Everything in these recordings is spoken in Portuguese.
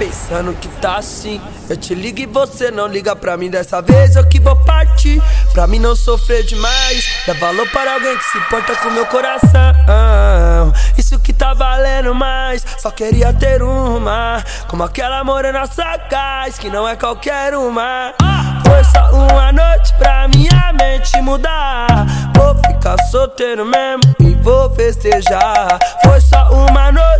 pensando que tá assim. Eu te ligo e você não liga pra mim dessa vez. Eu que vou partir. Pra mim não sofrer demais. Dá valor para alguém que se importa com meu coração. Isso que tá valendo mais. Só queria ter uma. Como aquela morena sagaz. Que não é qualquer uma. Foi só uma noite pra minha mente mudar. Vou ficar solteiro mesmo e vou festejar. Foi só uma noite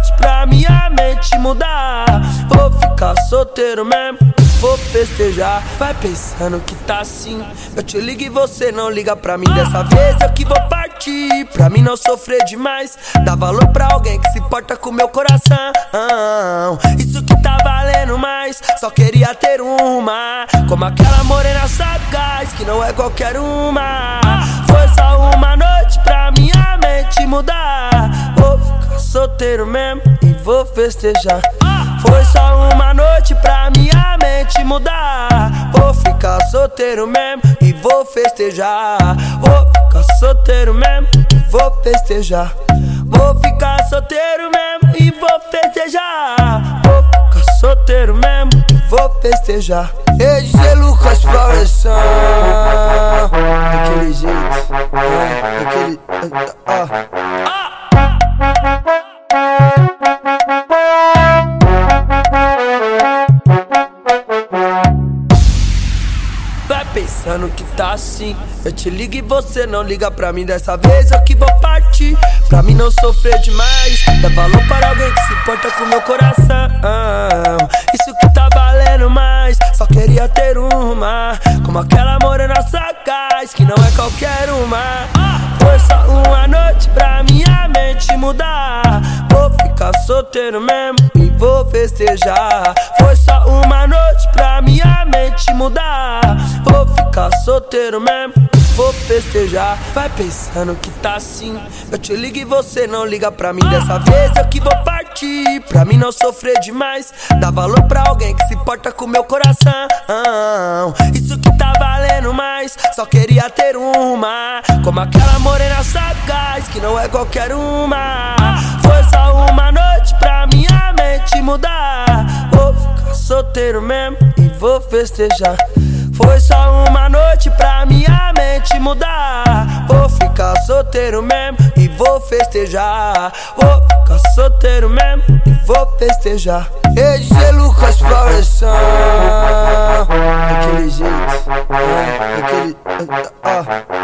mente mudar. Vou ficar solteiro mesmo vou festejar. Vai pensando que tá assim. Eu te ligo e você não liga pra mim dessa vez. Eu que vou partir. Pra mim não sofrer demais. Dá valor pra alguém que se importa com meu coração. Isso que tá valendo mais. Só queria ter uma. Como aquela morena sagaz. Que não é qualquer uma. Foi só uma noite pra minha mente mudar. Vou ficar solteiro mesmo vou festejar. Foi só uma noite pra minha mente mudar. Vou ficar solteiro mesmo e vou festejar. Vou ficar solteiro mesmo e vou festejar. Vou ficar solteiro mesmo e vou festejar. Vou ficar solteiro mesmo e vou festejar. EG Lucas Floresção Daquele jeito Daquele. Ah. Pensando que tá assim. Eu te ligo e você não liga pra mim dessa vez. Eu que vou partir. Pra mim não sofrer demais. Dá valor para alguém que se importa com meu coração. Isso que tá valendo mais. Só queria ter uma. Como aquela morena sagaz. Que não é qualquer uma. Foi só uma noite pra minha mente mudar. Vou ficar solteiro mesmo e vou festejar. Foi só uma noite pra minha mente mudar. Vou ficar solteiro mesmo, vou festejar. Vai pensando que tá assim. Eu te ligo e você não liga pra mim dessa vez. Eu que vou partir. Pra mim não sofrer demais. Dá valor pra alguém que se importa com meu coração. Isso que tá valendo mais. Só queria ter uma. Como aquela morena sagaz, que não é qualquer uma. Foi só uma noite pra minha mente mudar. Solteiro mesmo e vou festejar. Foi só uma noite pra minha mente mudar. Vou ficar solteiro mesmo e vou festejar. Vou ficar solteiro mesmo e vou festejar. EG Lucas Floresção Daquele jeito Daquele. Ah.